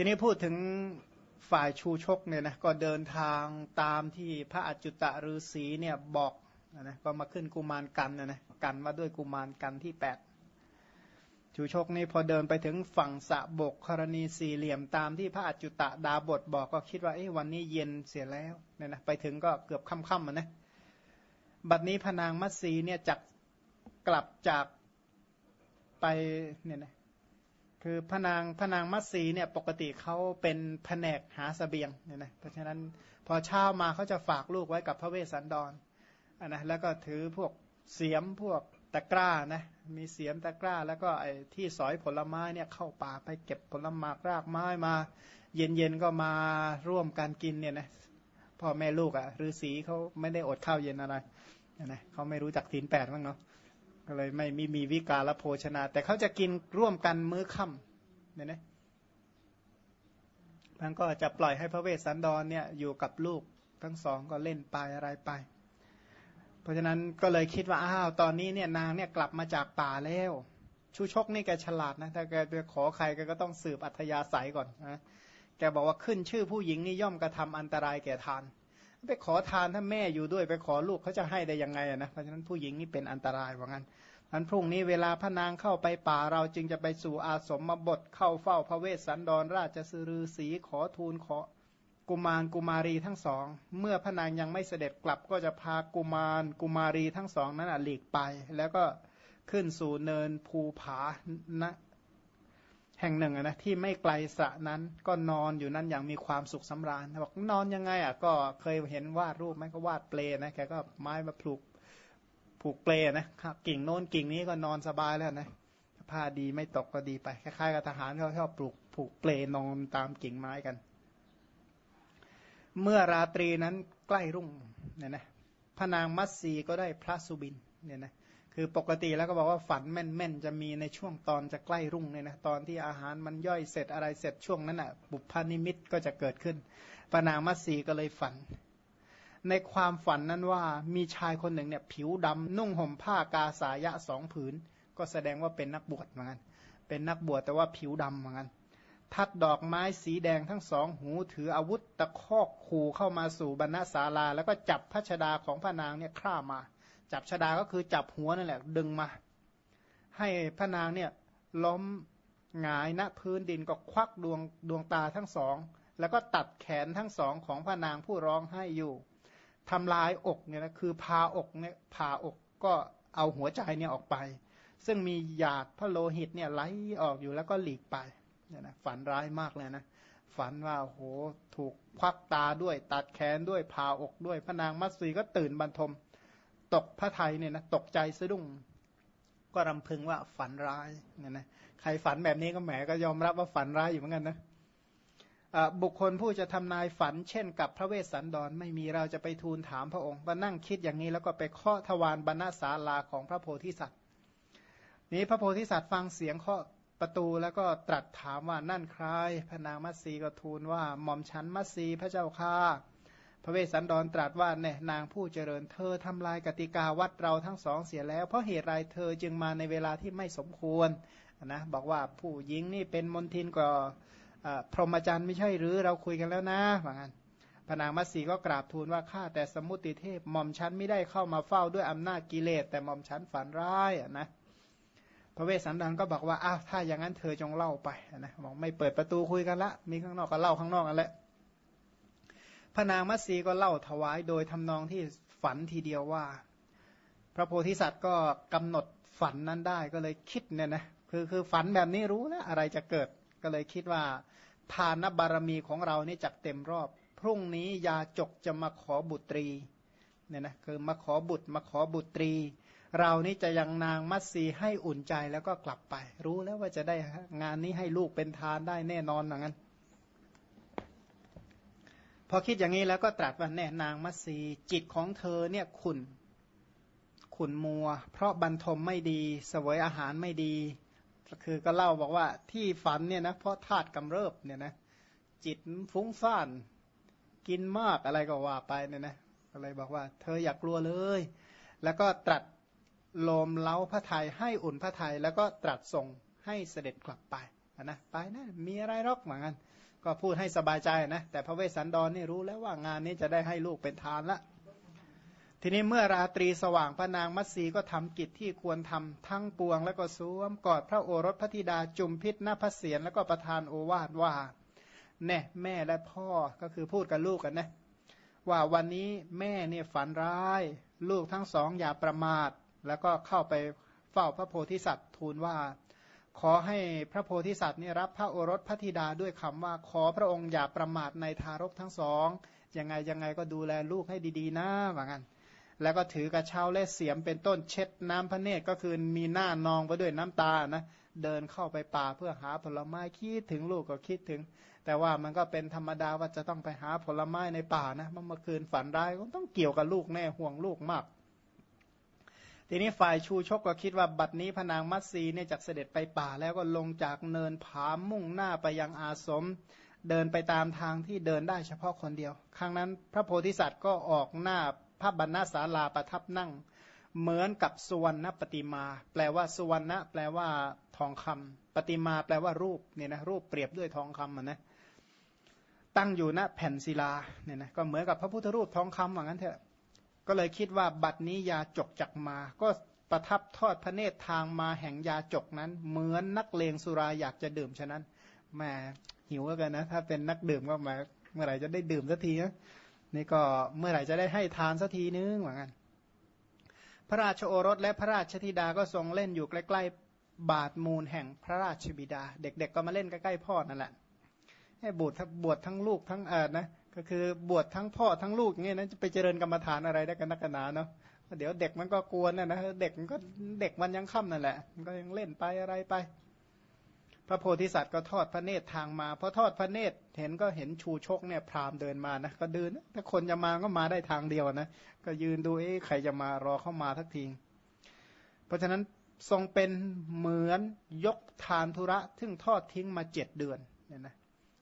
ทีนี้พูดถึงฝ่ายชูชกเนี่ยนะก็เดินทางตามที่พระอจุตะฤาษีเนี่ยบอกนะก็มาขึ้นกุมารกันนะนะกันมาด้วยกุมารกันที่แปดชูชกนี่พอเดินไปถึงฝั่งสะบกกรณีสี่เหลี่ยมตามที่พระอจุตะดาบทบอกก็คิดว่าเอ้วันนี้เย็นเสียแล้วเนี่ยนะไปถึงก็เกือบค่ำๆมันนะบัดนี้พนางมัตสีเนี่ยจักกลับจากไปเนี่ยนะ คือพนางพนางมัตสีเนี่ยปกติเขาเป็นแผนกหาสเสบียงเนี่ยนะเพราะฉะนั้นพอเช้ามาเขาจะฝากลูกไว้กับพระเวสสันดรนนะแล้วก็ถือพวกเสียมพวกตะกร้านะมีเสียมตะกร้า แล้วก็ไอ้ที่สอยผลไม้เนี่ยเข้าป่าไปเก็บผลไม้รากไม้มา เย็นๆก็มาร่วมกันกินเนี่ยนะพ่อแม่ลูกอะ่ะฤาษีเขาไม่ได้อดข้าวเย็นอะไรนะเขาไม่รู้จักศีลแปดมั้งเนาะ ก็เลยไม่มีมีวิกาลโภชนา แต่เขาจะกินร่วมกันมื้อค่ำเนี่ยนะท่านก็จะปล่อยให้พระเวสสันดรเนี่ยอยู่กับลูกทั้งสองก็เล่นไปอะไรไป เพราะฉะนั้นก็เลยคิดว่าอ้าวตอนนี้เนี่ยนางเนี่ยกลับมาจากป่าแล้วชูชกนี่แกฉลาดนะถ้าแกไปขอใครแกก็ต้องสืบอัธยาศัยก่อนนะแกบอกว่าขึ้นชื่อผู้หญิงนี่ย่อมกระทำอันตรายแก่ทาน ไปขอทานถ้าแม่อยู่ด้วยไปขอลูกเขาจะให้ได้ยังไงนะเพราะฉะนั้นผู้หญิงนี่เป็นอันตรายว่างั้นอันพรุ่งนี้เวลาพระนางเข้าไปป่าเราจึงจะไปสู่อาสมมาบทเข้าเฝ้าพระเวสสันดรราชสือสีขอทูลขอกุมารกุมารีทั้งสอง เมื่อพระนางยังไม่เสด็จกลับก็จะพากุมารกุมารีทั้งสองนั้นหลีกไป แล้วก็ขึ้นสู่เนินภูผานะ แห่งหนึ่งนะที่ไม่ไกลสระนั้นก็นอนอยู่นั้นอย่างมีความสุขสำราญบอกนอนยังไงอะก็เคยเห็นวาดรูปไหมก็วาดเปลนะแกก็ไม้มาปลูกผูกเปลนะกิ่งโน้นกิ่งนี้ก็นอนสบายแล้วนะผ้าดีไม่ตกก็ดีไปคล้ายๆกับทหารเขาชอบปลูกผูกเปลนอนตามกิ่งไม้กัน เมื่อราตรีนั้นใกล้รุ่งเนี่ยนะพระนางมัตสีก็ได้พระสุบินเนี่ยนะ คือปกติแล้วก็บอกว่าฝันแม่นๆจะมีในช่วงตอนจะใกล้รุ่งเนี่ยนะตอนที่อาหารมันย่อยเสร็จอะไรเสร็จช่วงนั้นอะบุพานิมิตก็จะเกิดขึ้นปนางมัตสีก็เลยฝัน ในความฝันนั้นว่ามีชายคนหนึ่งเนี่ยผิวดำนุ่งห่มผ้ากาสายะสองผืน ก็แสดงว่าเป็นนักบวชเหมือนกันเป็นนักบวชแต่ว่าผิวดำเหมือนกันทัดดอกไม้สีแดงทั้งสองหูถืออาวุธตะคอกขู่เข้ามาสู่บรรณศาลา แล้วก็จับพระชดาของพระนางเนี่ยฆ่ามา จับชดาก็คือจับหัวนั่นแหละ ดึงมา ให้พระนางเนี่ยล้มหงายณพื้นดินก็ควักดวงดวงตาทั้งสอง แล้วก็ตัดแขนทั้งสองของพระนางผู้ร้องให้อยู่ทำลายอกเนี่ยนะคือพาอกเนี่ยผ่าอกก็เอาหัวใจเนี่ยออกไป ซึ่งมีหยาดพระโลหิตเนี่ยไหลออกอยู่แล้วก็หลีกไปเนี่ยนะฝันร้ายมากเลยนะฝันว่าโหถูกควักตาด้วย ตัดแขนด้วยผ่าอกด้วยพระนางมัตสีก็ตื่นบรรทม ตกพระไทยเนี่ยนะตกใจสะดุ้งก็รำพึงว่าฝันร้ายเนี่ยนะใครฝันแบบนี้ก็แหมก็ยอมรับว่าฝันร้ายอยู่เหมือนกันนะบุคคลผู้จะทำนายฝัน เช่นกับพระเวสสันดรไม่มีเราจะไปทูลถามพระองค์มานั่งคิดอย่างนี้แล้วก็ไปเคาะทวารบรรณศาลาของพระโพธิสัตว์ นี้พระโพธิสัตว์ฟังเสียงเคาะประตูแล้วก็ตรัสถามว่านั่นใครพระนางมัตสีก็ทูลว่าหม่อมฉันมัตสีพระเจ้าค่า ระเวสสันดรตรัสว่าเนี่ยนางผู้เจริญเธอทำลายกติกาวัดเราทั้งสองเสียแล้ว เพราะเหตุไรเธอจึงมาในเวลาที่ไม่สมควรนะบอกว่าผู้หญิงนี่เป็นมนทินกว่าพรหมจรรย์ไม่ใช่หรือเราคุยกันแล้วนะว่างั้นพนางมัตสีก็กราบทูลว่าข้าแต่สมุติเทพหม่อมฉันไม่ได้เข้ามาเฝ้าด้วยอำนาจกิเลส แต่หม่อมฉันฝันร้ายนะพระเวสสันดรก็บอกว่าอ้าวถ้าอย่างนั้นเธอจงเล่าไปนะบอกไม่เปิดประตูคุยกันละ มีข้างนอกก็เล่าข้างนอกกันแหละ พระนางมัตสีก็เล่าถวายโดยทำนองที่ฝันทีเดียวว่า พระโพธิสัตว์ก็กำหนดฝันนั้นได้ก็เลยคิดเนี่ยนะคือคือฝันแบบนี้รู้แล้วอะไรจะเกิดก็เลยคิดว่า ทานบารมีของเรานี่จักเต็มรอบ พรุ่งนี้ยาจกจะมาขอบุตรีเนี่ยนะคือมาขอบุตรมาขอบุตรี เรานี่จะยังนางมัตสีให้อุ่นใจแล้วก็กลับไป รู้แล้วว่าจะได้งานนี้ให้ลูกเป็นทานได้แน่นอนอย่างนั้น พอคิดอย่างนี้แล้วก็ตรัสว่าแน่นางมัสีจิตของเธอเนี่ยขุนขุนมัว เพราะบรรทมไม่ดีสวยอาหารไม่ดีคือก็เล่าบอกว่าที่ฝันเนี่ยนะเพราะธาตุกำเริบเนี่ยนะจิตฟุ้งซ่านกินมากอะไรก็ว่าไปเนี่ยนะอะไรบอกว่า เธออยากกลัวเลย แล้วก็ตรัสโลมเล้าพระไทยให้อุ่นพระไทยแล้วก็ตรัสส่งให้เสด็จกลับไปนะไปนะมีอะไรรอกเหมือนกัน ก็พูดให้สบายใจนะแต่พระเวสสันดรนี่รู้แล้วว่างานนี้จะได้ให้ลูกเป็นทานละ ทีนี้เมื่อราตรีสว่างพระนางมัตสีก็ทำกิจที่ควรทำทั้งปวง แล้วก็สวมกอดพระโอรสพระธิดาจุมพิษหน้าพระเศียรแล้วก็ประทานโอวาทว่าแน่แม่และพ่อก็คือพูดกับลูกกันนะว่าวันนี้แม่เนี่ยฝันร้าย ลูกทั้งสองอย่าประมาท แล้วก็เข้าไปเฝ้าพระโพธิสัตว์ทูลว่า ขอให้พระโพธิสัตว์นี่รับพระโอรสพระธิดาด้วยคำว่าขอพระองค์อย่าประมาทในทารกทั้งสองยังไงยังไงก็ดูแลลูกให้ดีๆนะว่างั้นแล้วก็ถือกระเช้าและเสียมเป็นต้นเช็ดน้ำพระเนตรก็คือมีหน้านองไปด้วยน้ำตานะเดินเข้าไปป่าเพื่อหาผลไม้คิดถึงลูกก็คิดถึง แต่ว่ามันก็เป็นธรรมดาว่าจะต้องไปหาผลไม้ในป่านะเมื่อคืนฝันร้ายก็ต้องเกี่ยวกับลูกแน่ห่วงลูกมาก ทีนี้ฝ่ายชูชกก็คิดว่าบัดนี้พนางมัตสีเนี่ยจากเสด็จไปป่าแล้วก็ลงจากเนินผามุ่งหน้าไปยังอาสม เดินไปตามทางที่เดินได้เฉพาะคนเดียว ครั้งนั้นพระโพธิสัตว์ก็ออกหน้าพระบรรณศาลาประทับนั่ง เหมือนกับสุวรรณปฏิมา แปลว่าสุวรรณะแปลว่าทองคำปฏิมาแปลว่ารูปเนี่ยนะรูปเปรียบด้วยทองคำนนะตั้งอยู่ณแผ่นศิลาเนี่ยนะก็เหมือนกับพระพุทธรูปทองคำว่างั้นเถอะ ก็เลยคิดว่าบัดนี้ยาจกจักมา ก็ประทับทอดพระเนตรทางมาแห่งยาจกนั้น เหมือนนักเลงสุราอยากจะดื่มฉะนั้นแหมหิวกันนะ ถ้าเป็นนักดื่มก็มาเมื่อไหร่จะได้ดื่มสักทีนะนี่ก็เมื่อไหร่จะได้ให้ทานสักทีนึงเหมือนกันพระราชโอรสและพระราชธิดาก็ทรงเล่นอยู่ใกล้ๆ บาทมูลแห่งพระราชบิดา เด็กๆก็มาเล่นใกล้ๆพ่อนั่นแหละให้บวชทั้งบวชทั้งลูกทั้งเออนะ ก็คือบวชทั้งพ่อทั้งลูกอย่างเงี้ยนะจะไปเจริญกรรมฐานอะไรได้กันนักหนาเนาะเดี๋ยวเด็กมันก็กวนนะนะเด็กมันก็เด็กมันยังค่ำนั่นแหละ มันก็ยังเล่นไปอะไรไป พระโพธิสัตว์ก็ทอดพระเนตรทางมาพอทอดพระเนตรเห็นก็เห็นชูชกเนี่ยพรามเดินมานะก็เดินถ้าคนจะมาก็มาได้ทางเดียวนะก็ยืนดูเอ๊ะใครจะมารอเข้ามาทักทีเพราะฉะนั้นทรงเป็นเหมือนยกทานธุระซึ่งทอดทิ้งมาเจ็ดเดือนเนี่ยนะ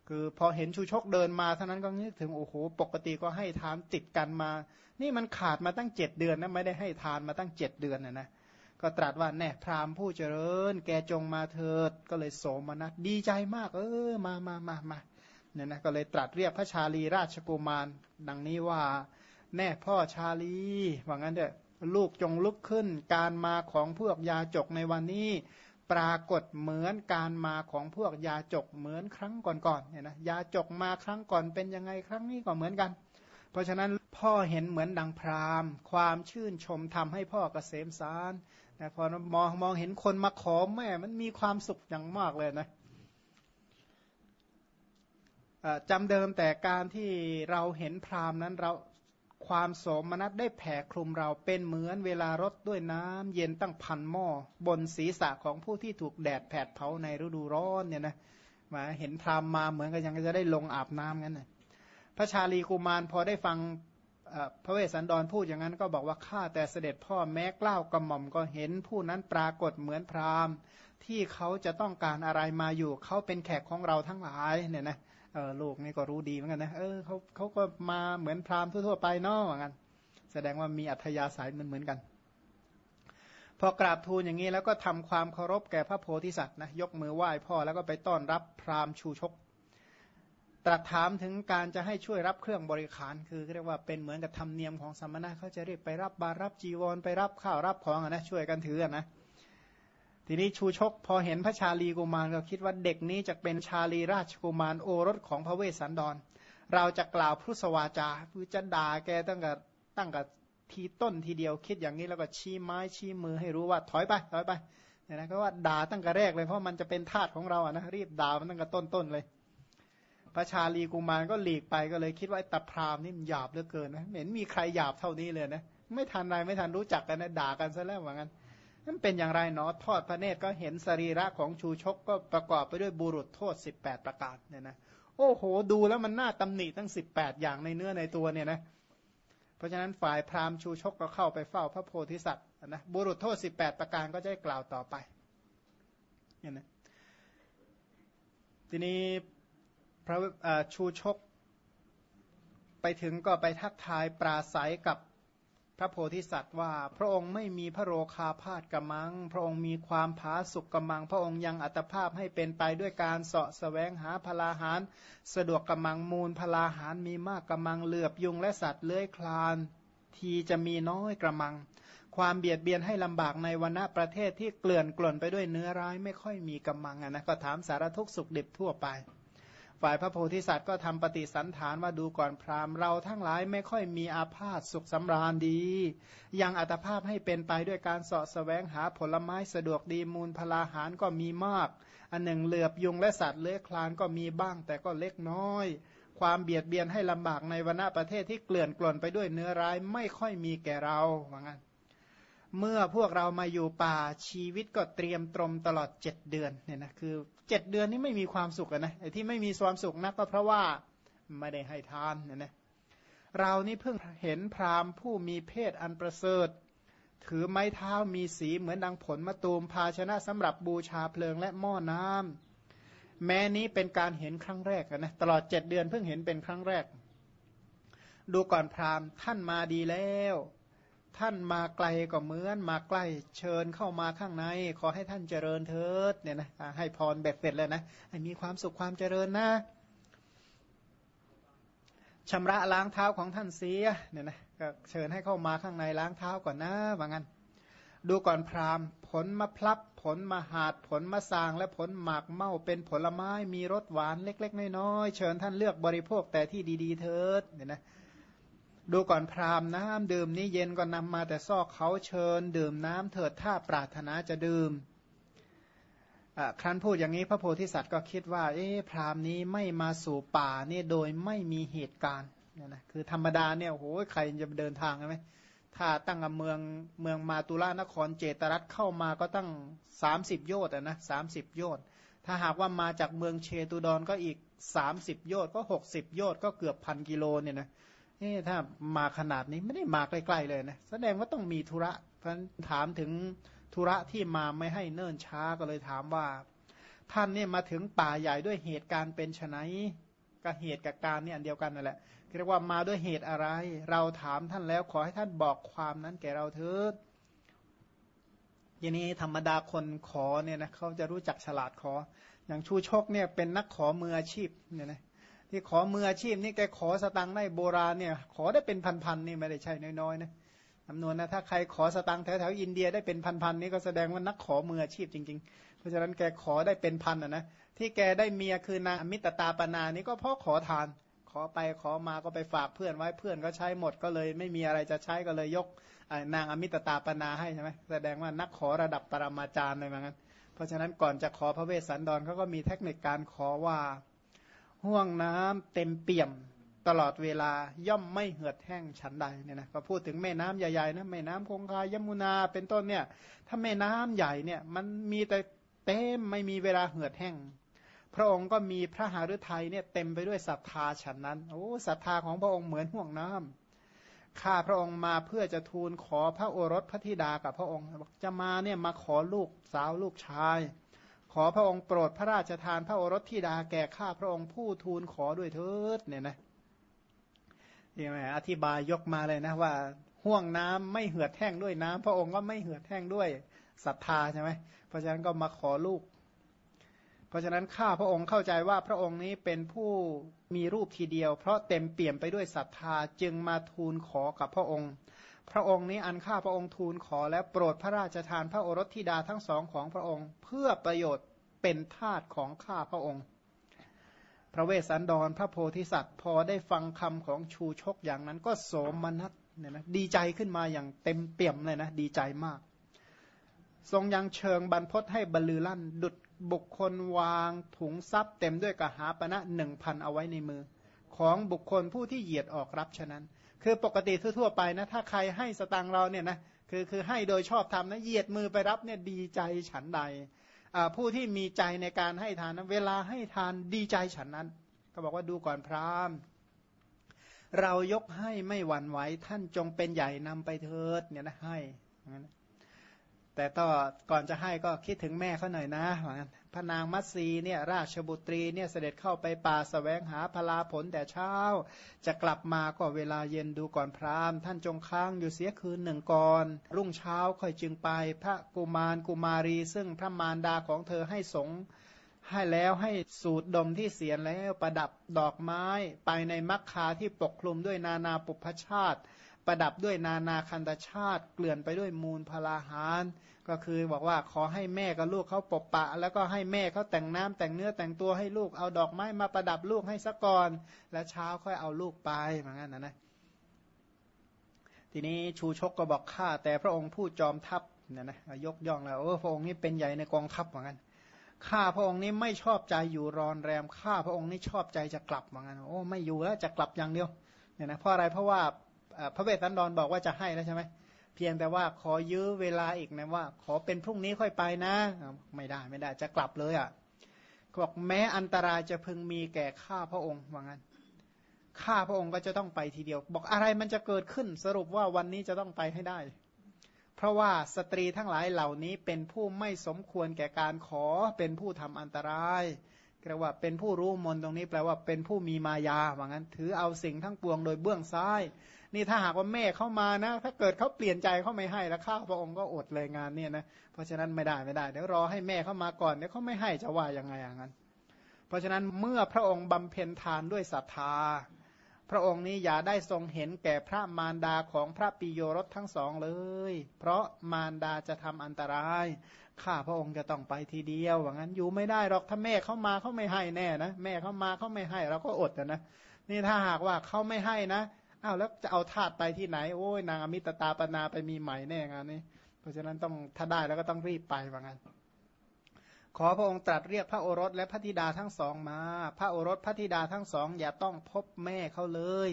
คือพอเห็นชูชกเดินมาเท่านั้นก็นึกถึงโอ้โหปกติก็ให้ทานติดกันมา นี่มันขาดมาตั้งเจ็ดเดือนนะไม่ได้ให้ทานมาตั้งเจ็ดเดือนนะนะก็ตรัสว่าแน่พราหมณ์ผู้เจริญ แกจงมาเถิดก็เลยโสมนัสดีใจมาก เออมามามามาเนี่ยนะก็เลยตรัสเรียกพระชาลีราชกุมาร ดังนี้ว่า แน่พ่อชาลีว่างั้นเด้อลูกจงลุกขึ้น การมาของพวกยาจกในวันนี้ ปรากฏเหมือนการมาของพวกยาจกเหมือนครั้งก่อนๆเนี่ยนะยาจกมาครั้งก่อนเป็นยังไงครั้งนี้ก็เหมือนกัน เพราะฉะนั้นพ่อเห็นเหมือนดังพรามความชื่นชมทำให้พ่อกเกษมสารนะพอมองมองเห็นคนมาขอแม่มันมีความสุขอย่างมากเลยนะจำเดิมแต่การที่เราเห็นพรามนั้นเรา ความโสมนัสได้แผ่คลุมเราเป็นเหมือนเวลารดด้วยน้ำเย็นตั้งพันหม้อบนศีรษะของผู้ที่ถูกแดดแผดเผาในฤดูร้อนเนี่ยนะมาเห็นพรามมาเหมือนกับยังจะได้ลงอาบน้ำงั้นนะพระชาลีกุมารพอได้ฟังพระเวสสันดรพูดอย่างนั้นก็บอกว่าข้าแต่เสด็จพ่อแม้กล้าวกระหม่อมก็เห็นผู้นั้นปรากฏเหมือนพรามที่เขาจะต้องการอะไรมาอยู่เขาเป็นแขกของเราทั้งหลายเนี่ยนะ เออลูกนี่ก็รู้ดีเหมือนกันนะเออเขาเขาก็มาเหมือนพราหมณ์ทั่วๆไปเนาะเหมือนกัน แสดงว่ามีอัธยาศัยเหมือนเหมือนกัน พอกราบทูลอย่างนี้แล้วก็ทำความเคารพแก่พระโพธิสัตว์นะยกมือไหว้พ่อแล้วก็ไปต้อนรับพราหมณ์ชูชก ตรัสถามถึงการจะให้ช่วยรับเครื่องบริขารคือเรียกว่าเป็นเหมือนกับธรรมเนียมของสมณะเขาจะเรียกไปรับบารับจีวรไปรับข้าวรับของนะช่วยกันถือนะ ทีนี้ชูชกพอเห็นพระชาลีกุมารก็คิดว่าเด็กนี้จะเป็นชาลีราชกุมารโอรสของพระเวสสันดร เราจะกล่าวพุทธวาจาคือจะด่าแกตั้งแต่ตั้งแต่ทีต้นทีเดียวคิดอย่างนี้แล้วก็ชี้ไม้ชี้มือให้รู้ว่าถอยไปถอยไปเนี่ยนะก็ว่าด่าตั้งแต่แรกเลยเพราะมันจะเป็นทาสของเราอะนะรีบด่ามันตั้งแต่ต้นๆเลย พระชาลีกุมารก็หลีกไปก็เลยคิดว่าตะพรามนี่มันหยาบเหลือเกินนะเห็นมีใครหยาบเท่านี้เลยนะไม่ทันไรไม่ทันรู้จักกันนะด่ากันซะแล้วเหมือน กันนั่นเป็นอย่างไรเนาะทอดพระเนตรก็เห็นสรีระของชูชกก็ประกอบไปด้วยบุรุษโทษ 18 ประการเนี่ยนะโอ้โห ดูแล้วมันน่าตำหนิตั้ง 18 อย่างในเนื้อในตัวเนี่ยนะเพราะฉะนั้นฝ่ายพราหมณ์ชูชกก็เข้าไปเฝ้าพระโพธิสัตว์นะบุรุษโทษ 18 ประการก็จะได้กล่าวต่อไปเนี่ยนะทีนี้พระชูชกไปถึงก็ไปทักทายปราศัยกับ พระโพธิสัตว์ว่า พระองค์ไม่มีพระโรคาพาธกมัง พระองค์มีความผาสุกกมัง พระองค์ยังอัตภาพให้เป็นไปด้วยการเสาะแสวงหาพลาหาร สะดวกกมังมูลพลาหารมีมากกมังเหลือบยุงและสัตว์เลื้อยคลาน ทีจะมีน้อยกระมัง ความเบียดเบียนให้ลำบากในวันณะประเทศที่เกลื่อนกล่นไปด้วยเนื้อร้ายไม่ค่อยมีกำมังนะก็ถามสารทุกสุขดิบทั่วไป ฝ่ายพระโพธิสัตว์ก็ทำปฏิสันฐานว่าดูก่อนพราหมณ์เราทั้งหลายไม่ค่อยมีอาพาธสุขสำราญดี ยังอัตภาพให้เป็นไปด้วยการเสาะแสวงหาผลไม้สะดวกดีมูลพลาหารก็มีมาก อันหนึ่งเหลือบยุงและสัตว์เลื้อยคลานก็มีบ้างแต่ก็เล็กน้อย ความเบียดเบียนให้ลำบากในวรรณประเทศที่เกลื่อนกล่นไปด้วยเนื้อร้ายไม่ค่อยมีแก่เราว่างั้นเมื่อพวกเรามาอยู่ป่าชีวิตก็เตรียมตรมตลอดเจ็ดเดือนเนี่ยนะคือ เจ็ดเดือนนี้ไม่มีความสุขนะไอ้ที่ไม่มีความสุขนักก็เพราะว่าไม่ได้ให้ทานนี่ยนะเรานี่เพิ่งเห็นพราหมณ์ผู้มีเพศอันประเสริฐ ถือไม้เท้ามีสีเหมือนดังผลมะตูมภาชนะสำหรับบูชาเพลิงและหม้อน้ำแม้นี้เป็นการเห็นครั้งแรกนะตลอดเจ็ดเดือนเพิ่งเห็นเป็นครั้งแรก ดูก่อนพราหมณ์ท่านมาดีแล้ว ท่านมาไกลก็เหมือนมาใกล้เชิญเข้ามาข้างใน ขอให้ท่านเจริญเถิดเนี่ยนะให้พรแบบเสร็จเลยนะให้มีความสุขความเจริญนะชำระล้างเท้าของท่านเสียเนี่ยนะก็เชิญให้เข้ามาข้างในล้างเท้าก่อนนะว่างั้น ดูก่อนพราหมณ์ ผลมะพลับผลมะหาดผลมะสางและผลหมากเมาเป็นผลไม้มีรสหวานเล็ก ๆ น้อยๆเชิญท่านเลือกบริโภคแต่ที่ดี ๆ เถิดเนี่ยนะ ดูก่อนพราหมณ์น้ำดื่มนี้เย็นก็นำมาแต่ซอกเขาเชิญ ดื่มน้ำเถิดถ้าปรารถนาจะดื่มครั้นพูดอย่างนี้พระโพธิสัตว์ก็คิดว่า เอ๊พราหมณ์นี้ไม่มาสู่ป่านี่โดยไม่มีเหตุการณ์เนี่ยนะคือธรรมดาเนี่ยโอ้โหใครจะเดินทางไหมถ้าตั้งเมืองเมืองมาตุลานครเจตรัตเข้ามาก็ตั้งสามสิบโยชน์นะสามสิบโยชน์ถ้าหากว่ามาจากเมืองเชตุดอนก็อีกสามสิบโยชน์ก็หกสิบโยชน์ก็เกือบพันกิโลเนี่ยนะเอ๊ถ้ามาขนาดนี้ไม่ได้มาใกล้ๆเลยนะแสดงว่าต้องมีธุระเพราะถามถึงธุระที่มาไม่ให้เนิ่นช้าก็เลยถามว่า ท่านเนี่ยมาถึงป่าใหญ่ด้วยเหตุการณ์เป็นไฉนกับเหตุกับการเนี่ยอันเดียวกันนั่นแหละเรียกว่ามาด้วยเหตุอะไร เราถามท่านแล้วขอให้ท่านบอกความนั้นแก่เราเถิดอย่างนี้ธรรมดาคนขอเนี่ยนะเขาจะรู้จักฉลาดขอ อย่างชูชกเนี่ยเป็นนักขอมืออาชีพเนี่ยนะ ที่ขอมืออาชีพนี่แกขอสตังค์ได้โบราณเนี่ย ขอได้เป็นพันๆนี่ไม่ได้ใช่น้อยๆนะจำนวนนะถ้าใครขอสตังค์แถวๆอินเดียได้เป็นพันๆนี่ก็แสดงว่านักขอมืออาชีพจริง ๆ เพราะฉะนั้นแกขอได้เป็นพันอะนะที่แกได้เมียคือนางมิตตาปนานี่ก็เพราะขอทาน ขอไปขอมาก็ไปฝากเพื่อนไว้เพื่อนก็ใช้หมดก็เลย ไม่มีอะไรจะใช้ก็เลยยกนางอมิตตาปนาให้ใช่ไหมแสดงว่านักขอระดับปรมาจารย์เลยมือนกันเพราะฉะนั้นก่อนจะขอพระเวสสันดรเขาก็มีเทคนิคการขอว่า ห่วงน้ำเต็มเปี่ยมตลอดเวลาย่อมไม่เหือดแห้งฉันใดเนี่ยนะก็พูดถึงแม่น้ำใหญ่ๆนะแม่น้ำคงคายมุนาเป็นต้นเนี่ย ถ้าแม่น้ำใหญ่เนี่ยมันมีแต่เต็มไม่มีเวลาเหือดแห้ง พระองค์ก็มีพระหฤทัยเนี่ยเต็มไปด้วยศรัทธาฉันนั้นโอ้ศรัทธาของพระองค์เหมือนห่วงน้ำข้าพระองค์มาเพื่อจะทูลขอพระโอรสพระธิดากับพระองค์บอกจะมาเนี่ยมาขอลูกสาวลูกชาย อพระองค์โปรดพระราชทานพระโอรสธิดาแก่ข้าพระองค์ผู้ทูลขอด้วยเถิดเนี่ยนะนี่ไหมอธิบายยกมาเลยนะว่าห่วงน้ำไม่เหือดแห้งด้วยน้ำพระองค์ก็ไม่เหือดแห้งด้วยศรัทธาใช่ไหมเพราะฉะนั้นก็มาขอลูก เพราะฉะนั้นข้าพระองค์เข้าใจว่าพระองค์นี้เป็นผู้มีรูปทีเดียว เพราะเต็มเปี่ยมไปด้วยศรัทธาจึงมาทูลขอกับพระองค์ พระองค์นี้อันข้าพระองค์ทูลขอและโปรดพระราชทานพระโอรสธิดาทั้งสองของพระองค์ เพื่อประโยชน์เป็นทาสของข้าพระองค์ พระเวสสันดรพระโพธิสัตว์ พอได้ฟังคำของชูชกอย่างนั้นก็โสมนัสเนี่ยนะดีใจขึ้นมาอย่างเต็มเปี่ยมเลยนะดีใจมาก ทรงยังเชิงบรรพศให้บรรลือลั่น ดุดบุคคลวางถุงทรัพย์เต็มด้วยกหาปณะหนึ่งพันเอาไว้ในมือ ของบุคคลผู้ที่เหยียดออกรับฉะนั้น คือปกติทั่วไปนะ ถ้าใครให้สตังเราเนี่ยนะคือคือให้โดยชอบทำนะเหยียดมือไปรับเนี่ยดีใจฉันใดผู้ที่มีใจในการให้ทานนะเวลาให้ทานดีใจฉันนั้นก็บอกว่าดูก่อนพราหมณ์ เรายกให้ไม่หวั่นไหวท่านจงเป็นใหญ่นำไปเถิดเนี่ยนะให้แต่ต่อก่อนจะให้ก็คิดถึงแม่เขาหน่อยนะพระน พนางมัตสีเนี่ยราชบุตรีเนี่ยเสด็จเข้าไปป่าสแสวงหาพลาผลแต่เช้า จะกลับมาก็เวลาเย็นดูก่อนพราหมณ์ท่านจงค้างอยู่เสียคืนหนึ่งก่อน รุ่งเช้าค่อยจึงไปพระกุมารกุมารี ซึ่งพระมารดาของเธอให้สงให้แล้วให้สูตรดมที่เสียนแล้วประดับดอกไม้ไปในมักคาที่ปกคลุมด้วยนานาปุพชาติ ประดับด้วยนานาคันตชาติ เกลื่อนไปด้วยมูลพลาหาร ก็คือบอกว่าขอให้แม่กับลูกเขาปกปะ แล้วก็ให้แม่เขาแต่งน้ำแต่งเนื้อแต่งตัวให้ลูกเอาดอกไม้มาประดับลูกให้สักก่อน แล้วเช้าค่อยเอาลูกไปเหมือนกันนะนะทีนี้ชูชกก็บอกข้าแต่พระองค์ผู้จอมทัพเนี่ยนะยกย่องแล้วโอ้พระองค์นี้เป็นใหญ่ในกองทัพเหมือนกันข้าพระองค์นี้ไม่ชอบใจอยู่รอนแรมข้าพระองค์นี้ชอบใจจะกลับเหมือนกันโอ้ไม่อยู่แล้วจะกลับอย่างเดียวเนี่ยนะเพราะอะไรเพราะว่าพระเวสสันดรบอกว่าจะให้แล้วใช่ไหม เพียงแต่ว่าขอยื้อเวลาอีกนะว่า ขอเป็นพรุ่งนี้ค่อยไปนะ ไม่ได้ไม่ได้จะกลับเลยอะ่ะเขาบอกแม้อันตรายจะพึงมีแก่ข้าพระองค์ว่างั้นข้าพระองค์ก็จะต้องไปทีเดียว บอกอะไรมันจะเกิดขึ้นสรุปว่าวันนี้จะต้องไปให้ได้ เพราะว่าสตรีทั้งหลายเหล่านี้เป็นผู้ไม่สมควรแก่การขอเป็นผู้ทำอันตรายแปลว่าเป็นผู้รู้มนตรงนี้แปลว่าเป็นผู้มีมายาว่างั้น ถือเอาสิ่งทั้งปวงโดยเบื้องซ้าย นี่ถ้าหากว่าแม่เข้ามานะ ถ้าเกิดเขาเปลี่ยนใจเขาไม่ให้แล้วข้าพระองค์ก็อดเลยงานเนี่ยนะเพราะฉะนั้นไม่ได้ไม่ได้เดี๋ยวรอให้แม่เข้ามาก่อนเดี๋ยวเขาไม่ให้จะว่ายังไงอย่างนั้น เพราะฉะนั้นเมื่อพระองค์บำเพ็ญทานด้วยศรัทธา พระองค์นี้อย่าได้ทรงเห็นแก่พระมารดาของพระปิโยรสทั้งสองเลย เพราะมารดาจะทำอันตรายข้าพระองค์จะต้องไปทีเดียวว่างั้นอยู่ไม่ได้หรอกถ้าแม่เข้ามาเขาไม่ให้แน่นะแม่เข้ามาเขาไม่ให้เราก็อดนะนี่ถ้าหากว่าเขาไม่ให้นะ อ้าวแล้วจะเอาทาตุไปที่ไหน โอ้ยนางอมิตตาปนาไปมีใหม่แน่งานนี้ เพราะฉะนั้นต้องถ้าได้แล้วก็ต้องรีบไปว่างั้นขอพระองค์ตรัสเรียกพระโอรสและพระธิดาทั้งสองมา พระโอรสพระธิดาทั้งสอง อย่าต้องพบแม่เขาเลย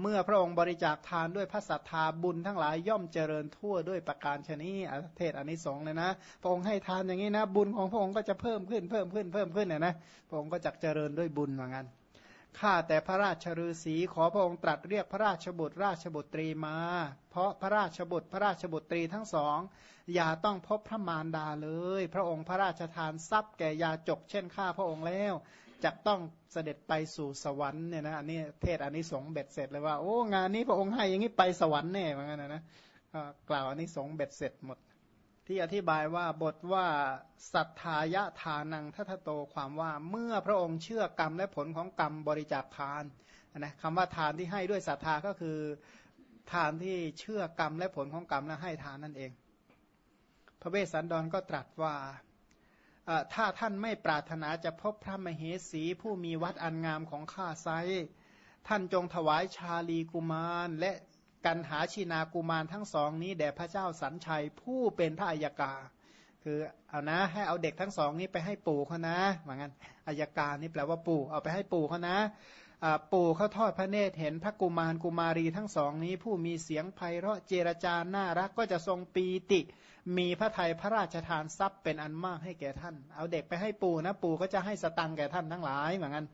เมื่อพระองค์บริจาคทานด้วยพระศรัทธาบุญทั้งหลายย่อมเจริญทั่วด้วยประการชนีเทศอันนี้สองเลยนะ พระองค์ให้ทานอย่างนี้นะ บุญของพระองค์ก็จะเพิ่มขึ้นเพิ่มขึ้นเพิ่มขึ้นเนี่ยนะ พระองค์ก็จะเจริญด้วยบุญเหมือนกัน ข้าแต่พระราชฤาษีขอพระองค์ตรัสเรียกพระราชบุตรราชบุตรีมา เพราะพระราชบุตรพระราชบุตรีทั้งสอง อย่าต้องพบพระมารดาเลย พระองค์พระราชทานทรัพย์แก่ยาจกเช่นข้าพระองค์แล้วจะต้องเสด็จไปสู่สวรรค์เนี่ยนะอันนี้เทศอันนี้สงเบ็ดเสร็จเลยว่าโอ้งานนี้พระองค์ให้อย่างนี้ไปสวรรค์แน่เหมือนกันนะนะกล่าวอันนี้สงเบ็ดเสร็จหมด ที่อธิบายว่าบทว่าสัทธายะทานังทัตโตความว่าเมื่อพระองค์เชื่อกรรมและผลของกรรมบริจาคทานนะคำว่าทานที่ให้ด้วยศรัทธาก็คือทานที่เชื่อกรรมและผลของกรรมและให้ทานนั่นเอง พระเวสสันดรก็ตรัสว่าถ้าท่านไม่ปรารถนาจะพบพระมเหสีผู้มีวัดอันงามของข้าไซท่านจงถวายชาลีกุมารและ กันหาชินากุมารทั้งสองนี้แด่พระเจ้าสันชัยผู้เป็นพระอัยกา คือเอานะให้เอาเด็กทั้งสองนี้ไปให้ปู่เขานะเหมือนกันอัยกานี่แปลว่าปู่เอาไปให้ปู่เขานะปู่เขาทอดพระเนตรเห็นพระกุมารกุมารีทั้งสองนี้ ผู้มีเสียงไพเราะเจรจาน่ารักก็จะทรงปีติ มีพระไทยพระราชทานทรัพย์เป็นอันมากให้แก่ท่าน เอาเด็กไปให้ปู่นะปู่ก็จะให้สตังแก่ท่านทั้งหลายเหมือนกัน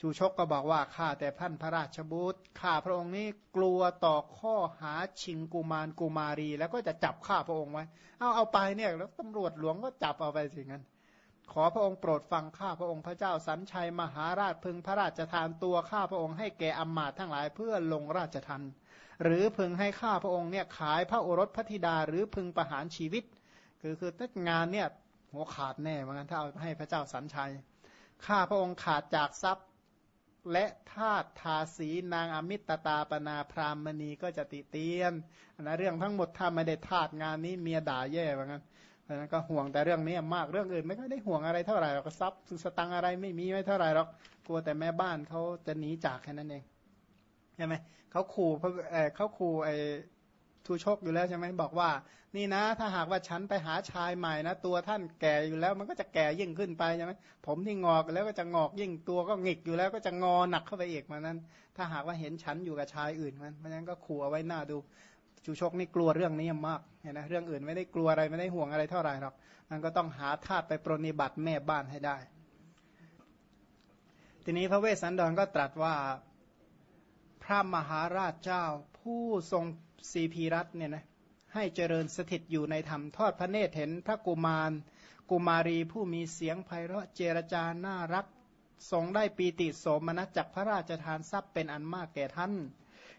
ชูชกก็บอกว่าข้าแต่ท่านพระราชบุตรข้าพระองค์นี้กลัวต่อข้อหาชิงกุมารกุมารี แล้วก็จะจับข้าพระองค์ไว้ เอาเอาไปเนี่ยแล้วตำรวจหลวงก็จับเอาไปสิงั้น ขอพระองค์โปรดฟังข้าพระองค์พระเจ้าสันชัยมหาราชพึงพระราชทานตัวข้าพระองค์ให้แก่อมมาตทั้งหลายเพื่อลงราชทันหรือพึงให้ข้าพระองค์เนี่ยขายพระโอรสพระธิดาหรือพึงประหารชีวิต คือคือถ้างานเนี่ยหัวขาดแน่เหมือนกันถ้าเอาให้พระเจ้าสันชัยข้าพระองค์ขาดจากทรัพย์ และทาตทาสีนางอมิตตาปนาพรามณีก็จะติเตียนนะเรื่องทั้งหมดถ้าไม่ได้ทาตงานนี้เมียด่าแย่เหมือนกันเพราะนั้นก็ห่วงแต่เรื่องนี้มากเรื่องอื่นไม่ค่อยได้ห่วงอะไรเท่าไหร่หรอกทรัพย์สตังอะไรไม่มีไม่เท่าไหร่หรอกกลัวแต่แม่บ้านเขาจะหนีจากแค่นั้นเองใช่ไหมเขาขู่เขาขู่ไอ ทูชกอยู่แล้วใช่ไหมบอกว่า นี่นะ ถ้าหากว่าฉันไปหาชายใหม่นะ ตัวท่านแก่อยู่แล้ว มันก็จะแก่ยิ่งขึ้นไปใช่ไหมผมที่งอกแล้วก็จะงอกยิ่งตัวก็หงิกอยู่แล้วก็จะงอหนักเข้าไปอีกมานั้น ถ้าหากว่าเห็นฉันอยู่กับชายอื่นมันเพราะฉะนั้นก็ขู่เอาไว้หน้าดูชูชกนี่กลัวเรื่องนี้มากเห็นนะเรื่องอื่นไม่ได้กลัวอะไรไม่ได้ห่วงอะไรเท่าไหร่หรอกมันก็ต้องหาทาสไปปรนิบัติแม่บ้านให้ได้ ทีนี้พระเวสสันดรก็ตรัสว่าพระมหาราชเจ้าผู้ทรง สีพีรัตเนี่ยนะให้เจริญสถิตอยู่ในธรรมทอดพระเนตรเห็นพระกุมาร กุมารีผู้มีเสียงไพเราะเจรจาน่ารักทรงได้ปีติโสมนัสจากพระราชทานทรัพย์เป็นอันมากแก่ท่าน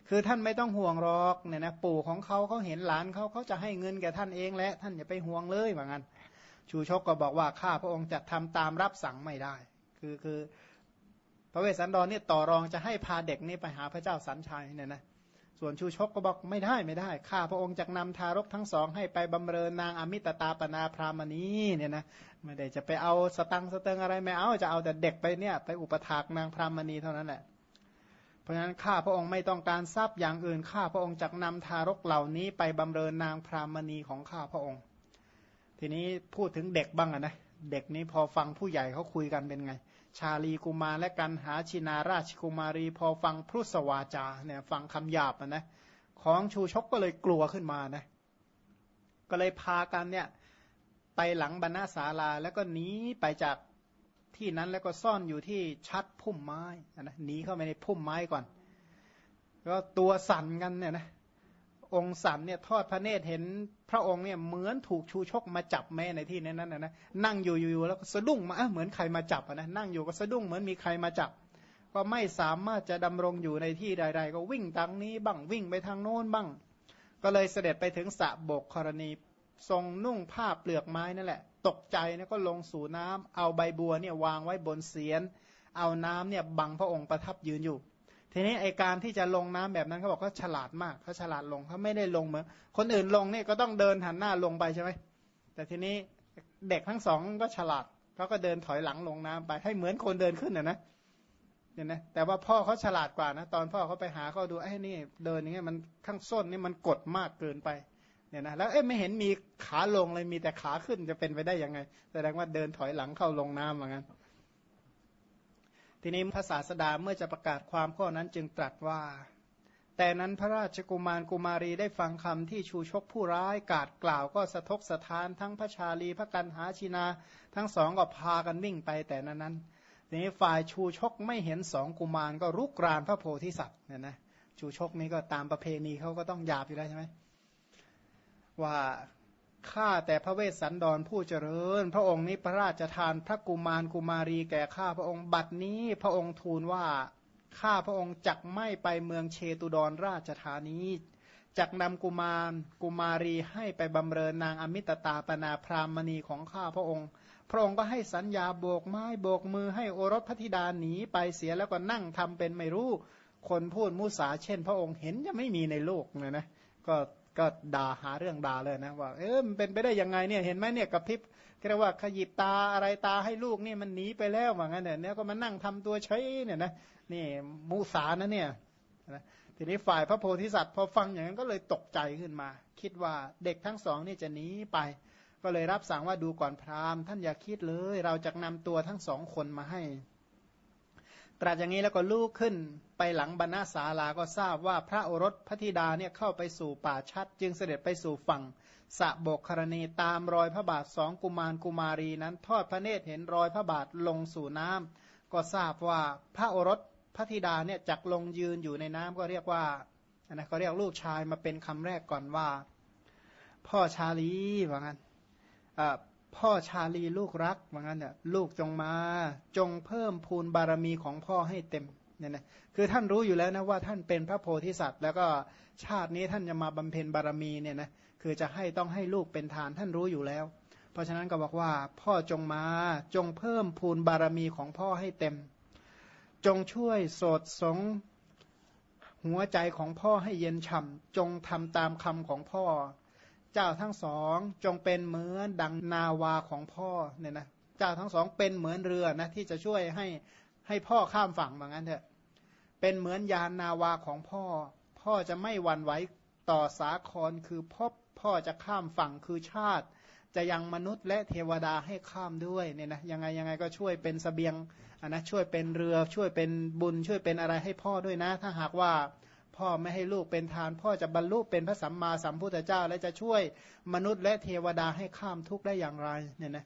คือท่านไม่ต้องห่วงหรอกเนี่ยนะปู่ของเขาเขาเห็นหลานเขาเขาจะให้เงินแก่ท่านเองและท่านอย่าไปห่วงเลยว่างั้น ชูชกก็บอกว่าข้าพระองค์จะทำตามรับสั่งไม่ได้ คือคือพระเวสสันดรเนี่ยต่อรองจะให้พาเด็กนี่ไปหาพระเจ้าสันชัยเนี่ยนะ ส่วนชูชกก็บอกไม่ได้ไม่ได้ ข้าพระองค์จะนำทารกทั้งสองให้ไปบำเรอนางอมิตตาปนาพรามณีเนี่ยนะไม่ได้จะไปเอาสตังสเติงอะไรไม่เอาจะเอาแต่เด็กไปเนี่ยไปอุปถากนางพรามณีเท่านั้นแหละ เพราะฉะนั้นข้าพระองค์ไม่ต้องการทรัพย์อย่างอื่น ข้าพระองค์จะนำทารกเหล่านี้ไปบำเรอนางพรามณีของข้าพระองค์ ทีนี้พูดถึงเด็กบ้างนะเด็กนี้พอฟังผู้ใหญ่เขาคุยกันเป็นไง ชาลีกุมารและกันหาชินาราชกุมารี พอฟังพุทธวาจาเนี่ยฟังคำหยาบนะของชูชกก็เลยกลัวขึ้นมานะก็เลยพากันเนี่ยไปหลังบรรณาศาลาแล้วก็หนีไปจากที่นั้นแล้วก็ซ่อนอยู่ที่ชัดพุ่มไม้นะหนีเข้าไปในพุ่มไม้ก่อน ก็ตัวสั่นกันเนี่ยนะ องค์สันเนี่ยทอดพระเนตรเห็นพระองค์เนี่ยเหมือนถูกชูชกมาจับแม่ในที่นั้นนะนะนั่งอยู่อยู่แล้วก็สะดุ้งมาเหมือนใครมาจับนะนั่งอยู่ก็สะดุ้งเหมือนมีใครมาจับ ก็ไม่สามารถจะดำรงอยู่ในที่ใด ๆ ก็วิ่งทางนี้บ้างวิ่งไปทางโน้นบ้าง ก็เลยเสด็จไปถึงสระบกกรณีทรงนุ่งผ้าเปลือกไม้นั่นแหละ ตกใจนะก็ลงสู่น้ำเอาใบบัวเนี่ยวางไว้บนเสียน เอาน้ำเนี่ยบังพระองค์ประทับยืนอยู่ ทีนี้ไอการที่จะลงน้ำแบบนั้นเขาบอกเขาฉลาดมากเขาฉลาดลงเขาไม่ได้ลงเหมือนคนอื่นลงเนี่ยก็ต้องเดินหันหน้าลงไปใช่ไหมแต่ทีนี้เด็กทั้งสองก็ฉลาดเขาก็เดินถอยหลังลงน้ำไปให้เหมือนคนเดินขึ้นนะนะเนี่ยนะแต่ว่าพ่อเขาฉลาดกว่านะ ตอนพ่อเขาไปหาเขาดูไอ้นี่เดินอย่างเงี้ยมันข้างส้นนี่มันกดมากเกินไปเนี่ยนะแล้วเอ๊ะไม่เห็นมีขาลงเลยมีแต่ขาขึ้นจะเป็นไปได้ยังไง แสดงว่าเดินถอยหลังเข้าลงน้ำเหมือนกัน ทีนี้พระศาสดาเมื่อจะประกาศความข้อนั้นจึงตรัสว่า แต่นั้นพระราชกุมารกุมารีได้ฟังคำที่ชูชกผู้ร้ายกาดกล่าวก็สะทกสะทานทั้งพระชาลีพระกันหาชินา ทั้งสองก็พากันวิ่งไปแต่นั้นนั้นทีนี้ฝ่ายชูชกไม่เห็นสองกุมารก็รุกรานพระโพธิสัตว์เนี่ยนะชูชกนี้ก็ตามประเพณีเขาก็ต้องหยาบอยู่แล้วใช่ไหมว่า ข้าแต่พระเวสสันดรผู้เจริญ พระองค์นี้พระราชทานพระกุมารกุมารีแก่ข้าพระองค์บัดนี้พระองค์ทูลว่าข้าพระองค์จักไม่ไปเมืองเชตุดรราชธานีจักนำกุมารกุมารีให้ไปบำเรอนางอมิตตาปนาพรามณีของข้าพระองค์ พระองค์ก็ให้สัญญาโบกไม้โบกมือให้โอรสพธิดาหนีไปเสียแล้วก็นั่งทำเป็นไม่รู้ คนพูดมุสาเช่น พระองค์เห็นจะไม่มีในโลกเลยนะก็ ก็ด่าหาเรื่องด่าเลยนะว่าเออมันเป็นไปได้ยังไงเนี่ยเห็นไหมเนี่ยกับพริบเรียกว่าขยิบตาอะไรตาให้ลูกนี่มันหนีไปแล้วว่างั้นเนี่ยก็มานั่งทำตัวใช้เนี่ยนะนี่มูสานะเนี่ยนะทีนี้ฝ่ายพระโพธิสัตว์พอฟังอย่างนั้นก็เลยตกใจขึ้นมา คิดว่าเด็กทั้งสองนี่จะหนีไป ก็เลยรับสั่งว่าดูก่อนพราหมณ์ท่านอย่าคิดเลย เราจะนำตัวทั้งสองคนมาให้ ตรัสอย่างนี้แล้วก็ลูกขึ้นไปหลังบรรณาศาลาก็ทราบว่าพระโอรสพระธิดาเนี่ยเข้าไปสู่ป่าชัด จึงเสด็จไปสู่ฝั่งสะโบกครณีตามรอยพระบาทสองกุมารกุมารีนั้น ทอดพระเนตรเห็นรอยพระบาทลงสู่น้ำก็ทราบว่าพระโอรสพระธิดาเนี่ยจักลงยืนอยู่ในน้ำก็เรียกว่าอันนะเขาเรียกลูกชายมาเป็นคำแรกก่อนว่า พ่อชาลีว่างั้น พ่อชาลีลูกรักว่างั้นเนี่ยลูกจงมาจงเพิ่มพูนบารมีของพ่อให้เต็มเนี่ยนะคือท่านรู้อยู่แล้วนะว่าท่านเป็นพระโพธิสัตว์ แล้วก็ชาตินี้ท่านจะมาบำเพ็ญบารมีเนี่ยนะคือจะให้ต้องให้ลูกเป็นทานท่านรู้อยู่แล้ว เพราะฉะนั้นก็บอกว่าพ่อจงมาจงเพิ่มพูนบารมีของพ่อให้เต็ม จงช่วยโสดสงหัวใจของพ่อให้เย็นฉ่ำจงทำตามคำของพ่อ เจ้าทั้งสองจงเป็นเหมือนดังนาวาของพ่อเนี่ยนะเจ้าทั้งสองเป็นเหมือนเรือนะที่จะช่วยให้ให้พ่อข้ามฝั่งเหมือนกันเถอะเป็นเหมือนยานนาวาของพ่อ พ่อจะไม่หวั่นไหวต่อสาครคือพ่อพ่อจะข้ามฝั่งคือชาติ จะยังมนุษย์และเทวดาให้ข้ามด้วยเนี่ยนะยังไงยังไงก็ช่วยเป็นสเสบียงอันนะช่วยเป็นเรือช่วยเป็นบุญช่วยเป็นอะไรให้พ่อด้วยนะ ถ้าหากว่า พ่อไม่ให้ลูกเป็นทาน พ่อจะบรรลุเป็นพระสัมมาสัมพุทธเจ้า และจะช่วยมนุษย์และเทวดาให้ข้ามทุกข์ได้อย่างไรเนี่ยนะ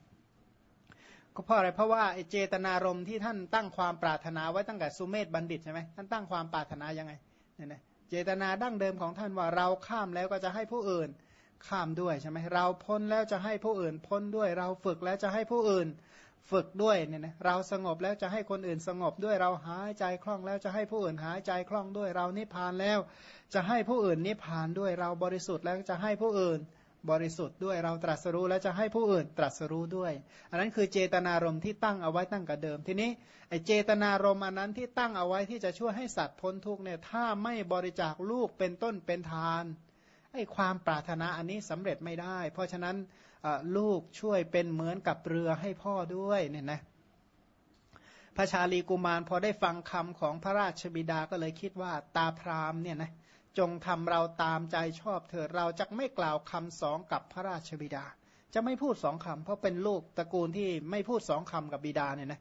ก็เพราะอะไรเพราะว่าเจตนารมณ์ที่ท่านตั้งความปรารถนาไว้ตั้งแต่สุเมธบัณฑิตใช่ไหมท่านตั้งความปรารถนายังไงเนี่ยนะเจตนาดั้งเดิมของท่านว่าเราข้ามแล้วก็จะให้ผู้อื่นข้ามด้วยใช่ไหมเราพ้นแล้วจะให้ผู้อื่นพ้นด้วย เราฝึกแล้วจะให้ผู้อื่น ฝึกด้วยเนี่ยนะเราสงบแล้วจะให้คนอื่นสงบด้วยเราหายใจคล่องแล้วจะให้ผู้อื่นหายใจคล่องด้วยเรานิพพานแล้ว จะให้ผู้อื่นนิพพานด้วยเราบริสุทธิ์แล้วจะให้ผู้อื่นบริสุทธิ์ด้วยเราตรัสรู้แล้วจะให้ผู้อื่นตรัสรู้ด้วย อันนั้นคือเจตนารมณ์ที่ตั้งเอาไว้ตั้งกับเดิม ทีนี้ไอเจตนารมณ์อันนั้นที่ตั้งเอาไว้ที่จะช่วยให้สัตว์พ้นทุกเนี่ยถ้าไม่บริจาคลูกเป็นต้นเป็นทานไอความปรารถนาอันนี้สำเร็จไม่ได้ เพราะฉะนั้น ลูกช่วยเป็นเหมือนกับเรือให้พ่อด้วยเนี่ยนะพระชาลีกุมารพอได้ฟังคำของพระราชบิดาก็เลยคิดว่าตาพรามเนี่ยนะจงทำเราตามใจชอบเถิดเราจะไม่กล่าวคำสองกับพระราชบิดา จะไม่พูดสองคำเพราะเป็นลูกตระกูลที่ไม่พูดสองคำกับบิดาเนี่ยนะ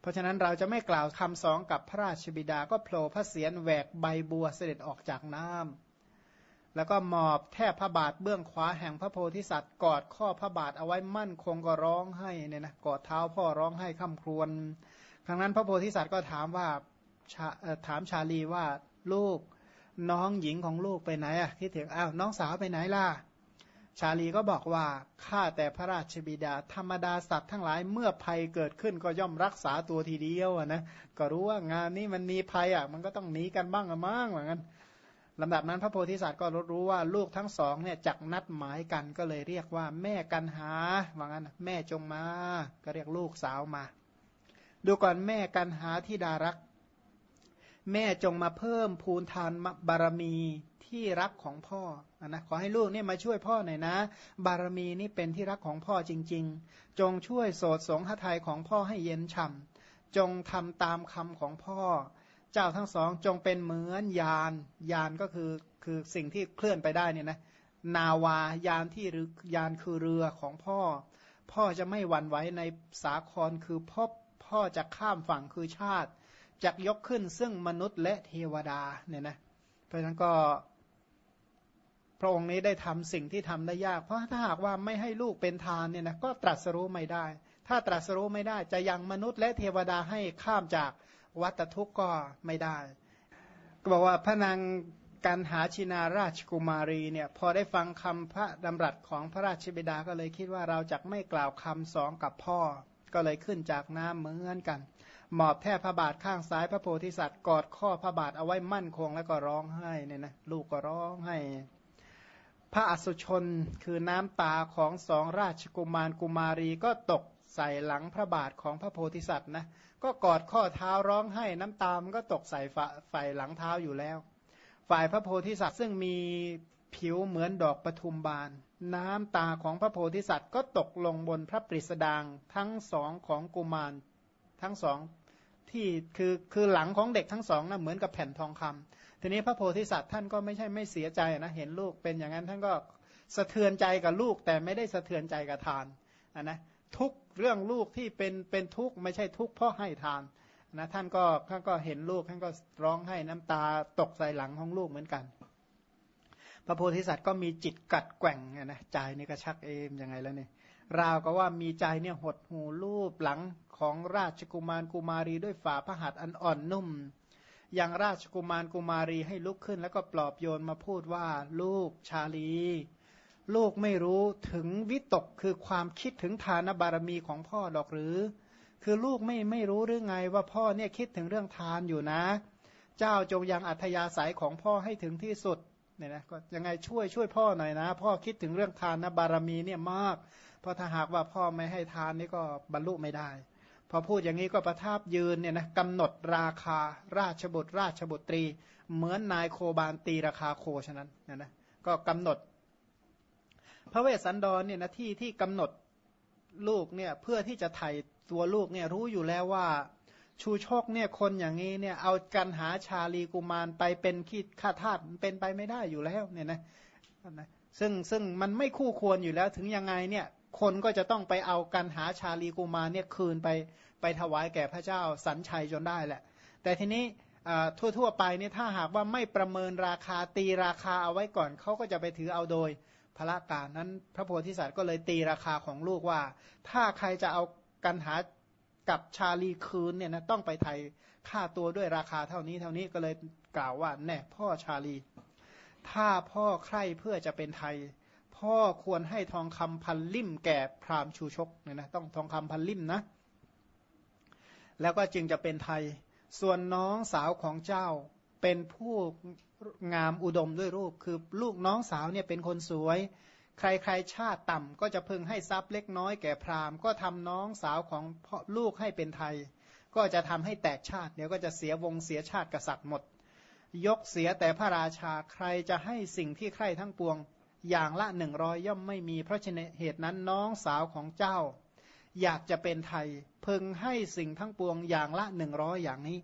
เพราะฉะนั้นเราจะไม่กล่าวคำสองกับพระราชบิดาก็โผล่พระเศียรแหวกใบบัวเสด็จออกจากน้ำ แล้วก็หมอบแทบพระบาทเบื้องขวาแห่งพระโพธิสัตว์ กอดข้อพระบาทเอาไว้มั่นคงก็ร้องให้เนี่ยนะกอดเท้าพ่อร้องให้ค่ำครวญครั้งนั้นพระโพธิสัตว์ก็ถามว่าถามชาลีว่าลูกน้องหญิงของลูกไปไหนอะคิดถึงอ้าวน้องสาวไปไหนล่ะ ชาลีก็บอกว่าข้าแต่พระราชบิดา ธรรมดาสัตว์ทั้งหลายเมื่อภัยเกิดขึ้นก็ย่อมรักษาตัวทีเดียวนะก็รู้ว่างานนี้มันมีภัยอะมันก็ต้องหนีกันบ้างอะมั้งเหมือนกัน ลำดับนั้นพระโพธิสัตว์ก็รู้ว่าลูกทั้งสองเนี่ยจักนัดหมายกันก็เลยเรียกว่าแม่กันหาว่างั้นแม่จงมาก็เรียกลูกสาวมา ดูก่อนแม่กันหาที่ดารัก แม่จงมาเพิ่มพูนทานบารมีที่รักของพ่อนะขอให้ลูกเนี่ยมาช่วยพ่อหน่อยนะ บารมีนี่เป็นที่รักของพ่อจริง ๆ จงช่วยโสดสงหทัยของพ่อให้เย็นฉ่ำจงทำตามคำของพ่อ เจ้าทั้งสองจงเป็นเหมือนยานยานก็คือคือสิ่งที่เคลื่อนไปได้เนี่ยนะนาวายานที่หรือยานคือเรือของพ่อ พ่อจะไม่หวั่นไหวในสาครคือพบพ่อจะข้ามฝั่งคือชาติจักยกขึ้นซึ่งมนุษย์และเทวดาเนี่ยนะเพราะฉะนั้นก็ พระองค์นี้ได้ทำสิ่งที่ทำได้ยาก เพราะถ้าหากว่าไม่ให้ลูกเป็นทานเนี่ยนะก็ตรัสรู้ไม่ได้ ถ้าตรัสรู้ไม่ได้จะยังมนุษย์และเทวดาให้ข้ามจาก วัตทุกข์ก็ไม่ได้ ก็บอกว่าพระนางการหาชินาราชกุมารีเนี่ยพอได้ฟังคำพระดำรัสของพระราชบิดาก็เลยคิดว่าเราจะไม่กล่าวคำสองกับพ่อ ก็เลยขึ้นจากน้ำเหมือนกัน หมอบแทบพระบาทข้างซ้ายพระโพธิสัตว์กอดข้อพระบาทเอาไว้มั่นคงแล้วก็ร้องไห้เนี่ยนะลูกก็ร้องไห้พระอสุชนคือน้ำตาของสองราชกุมารกุมารีก็ตกใส่หลังพระบาทของพระโพธิสัตว์นะ ก็กอดข้อเท้าร้องไห้น้ำตามันก็ตกใส่ฝ่ายหลังเท้าอยู่แล้ว ฝ่ายพระโพธิสัตว์ซึ่งมีผิวเหมือนดอกปทุมบาน น้ำตาของพระโพธิสัตว์ก็ตกลงบนพระปริสดางทั้งสองของกุมารทั้งสองที่คือคือหลังของเด็กทั้งสองนะเหมือนกับแผ่นทองคำทีนี้พระโพธิสัตว์ท่านก็ไม่ใช่ไม่เสียใจนะเห็นลูกเป็นอย่างนั้นท่านก็สะเทือนใจกับลูกแต่ไม่ได้สะเทือนใจกับทานนะ ทุกเรื่องลูกที่เป็นเป็นทุกข์ไม่ใช่ทุกข์เพราะให้ทานนะท่านก็ท่านก็เห็นลูกท่านก็ร้องให้น้ำตาตกใส่หลังของลูกเหมือนกัน พระโพธิสัตว์ก็มีจิตกัดแกว่งนะใจนี่ก็ชักเอมยังไงแล้วเนี่ยราวก็ว่ามีใจเนี่ยหดหูรูปหลังของราชกุมารกุมารีด้วยฝ่าพระหัตถ์อันอ่อนนุ่มอย่างราชกุมารกุมารีให้ลุกขึ้น แล้วก็ปลอบโยนมาพูดว่าลูกชาลี ลูกไม่รู้ถึงวิตกคือความคิดถึงทานบารมีของพ่อดอกหรือ คือลูกไม่ไม่รู้หรือไงว่าพ่อเนี่ยคิดถึงเรื่องทานอยู่นะ เจ้าจงยังอัธยาศัยของพ่อให้ถึงที่สุดเนี่ยนะก็ยังไงช่วยช่วยพ่อหน่อยนะ พ่อคิดถึงเรื่องทานบารมีเนี่ยมาก เพราะถ้าหากว่าพ่อไม่ให้ทานนี่ก็บรรลุไม่ได้ พอพูดอย่างนี้ก็ประทับยืนเนี่ยนะกำหนดราคาราชบุตรราชบุตรี เหมือนนายโคบาลตีราคาโคฉะนั้นนะนะก็กำหนด พระเวสสันดรเนี่ยนะที่ที่กำหนดลูกเนี่ยเพื่อที่จะไถ่ตัวลูกเนี่ยรู้อยู่แล้วว่าชูโชกเนี่ยคนอย่างนี้เนี่ยเอากันหาชาลีกุมารไปเป็นขีดข้าทาสเป็นไปไม่ได้อยู่แล้วเนี่ยนะซึ่งซึ่งมันไม่คู่ควรอยู่แล้วถึงยังไงเนี่ยคนก็จะต้องไปเอากันหาชาลีกุมารเนี่ยคืนไปไปถวายแก่พระเจ้าสันชัยจนได้แหละ แต่ทีนี้ทั่วๆไปเนี่ยถ้าหากว่าไม่ประเมินราคาตีราคาเอาไว้ก่อนเขาก็จะไปถือเอาโดย พระการนั้น พระโพธิสัตว์ก็เลยตีราคาของลูกว่า ถ้าใครจะเอากันหากับชาลีคืนเนี่ยนะต้องไปไทยค่าตัวด้วยราคาเท่านี้เท่านี้ก็เลยกล่าวว่าแน่พ่อชาลี ถ้าพ่อใคร่เพื่อจะเป็นไทย พ่อควรให้ทองคำพันลิ่มแก่พราหมณ์ชูชกเนี่ยนะต้องทองคำพันลิ่มนะ แล้วก็จึงจะเป็นไทย ส่วนน้องสาวของเจ้า เป็นผู้งามอุดมด้วยรูป คือลูกน้องสาวเนี่ยเป็นคนสวย ใครๆชาติต่ำก็จะพึงให้ทรัพย์เล็กน้อยแก่พราหมณ์ก็ทำน้องสาวของลูกให้เป็นไทย ก็จะทำให้แตกชาติเดี๋ยวก็จะเสียวงเสียชาติกษัตริย์หมด ยกเสียแต่พระราชาใครจะให้สิ่งที่ใครทั้งปวง อย่างละหนึ่งร้อยย่อมไม่มีเพราะฉะนั้นเหตุนั้นน้องสาวของเจ้า อยากจะเป็นไทยพึงให้สิ่งทั้งปวงอย่างละหนึ่งร้อยอย่างนี้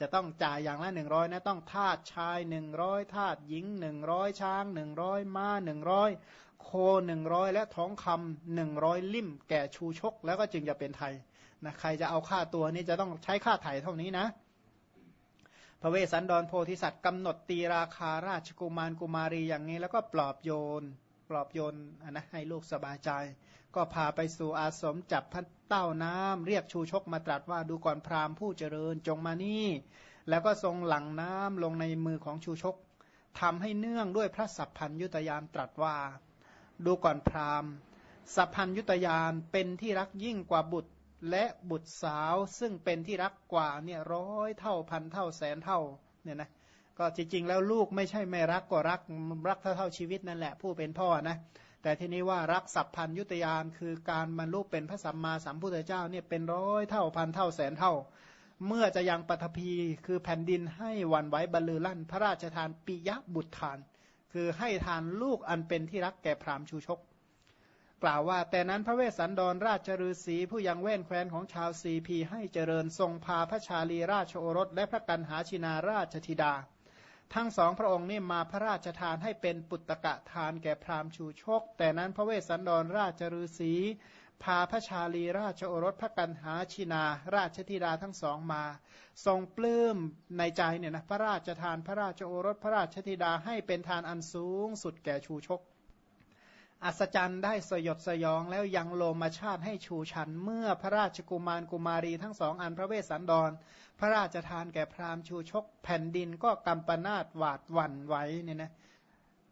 จะต้องจ่ายอย่างละหนึ่งร้อยนะต้องทาสชายหนึ่งร้อยทาสหญิงหนึ่งร้อยช้างหนึ่งร้อยม้าหนึ่งร้อยโคหนึ่งร้อยและท้องคำหนึ่งร้อยลิ่ม แก่ชูชก แล้วก็จึงจะเป็นไทยนะใครจะเอาค่าตัวนี้จะต้องใช้ค่าไถ่เท่านี้นะ พระเวสสันดรโพธิสัตว์กำหนดตีราคาราชกุมารกุมารีอย่างนี้ แล้วก็ปลอบโยน ปลอบโยนนะให้ลูกสบายใจ ก็พาไปสู่อาสมจับพัด เต้าน้ำเรียกชูชกมาตรัสว่าดูก่อนพราหมณ์ผู้เจริญจงมานี่ แล้วก็ทรงหลั่งน้ำลงในมือของชูชกทำให้เนื่องด้วยพระสัพพัญยุตยานตรัสว่า ดูก่อนพราหมณ์ สัพพัญยุตยานเป็นที่รักยิ่งกว่าบุตรและบุตรสาวซึ่งเป็นที่รักกว่าเนี่ยร้อยเท่าพันเท่าแสนเท่าเนี่ยนะก็จริงๆแล้วลูกไม่ใช่ไม่รักก็รักรักเท่าเท่าชีวิตนั่นแหละผู้เป็นพ่อนะ แต่ทีนี้ว่ารักสัพพัญยุตยานคือการบรรลุเป็นพระสัมมาสัมพุทธเจ้าเนี่ยเป็นร้อยเท่าพันเท่าแสนเท่า เมื่อจะยังปฐพีคือแผ่นดินให้วันไว้บรรลือลั่น พระราชทานปิยบุตรทาน คือให้ทานลูกอันเป็นที่รักแก่พรามชูชก กล่าวว่าแต่นั้นพระเวสสันดรราชฤาษีผู้ยังเว้นแคว้นของชาวซีพีให้เจริญทรงพาพระชาลีราชโอรส และพระกันหาชินาราชธิดา ทั้งสองพระองค์นี่มาพระราชทานให้เป็นปุตตะทานแก่พราหมณ์ชูชก แต่นั้นพระเวสสันดรราชฤาษีพาพระชาลีราชโอรสพระกันหาชินา ราชธิดาทั้งสองมา ทรงปลื้มในใจเนี่ยนะพระราชทานพระราชโอรสพระราชธิดาให้เป็นทานอันสูงสุดแก่ชูชก อัศจรรย์ได้สยดสยองแล้วยังโลมาชาติให้ชูชัน เมื่อพระราชกุมารกุมารีทั้งสองอันพระเวสสันดร พระราชทานแก่พราหมณ์ชูชก แผ่นดินก็กำปนาตหวาดหวั่นไหวเนี่ยนะ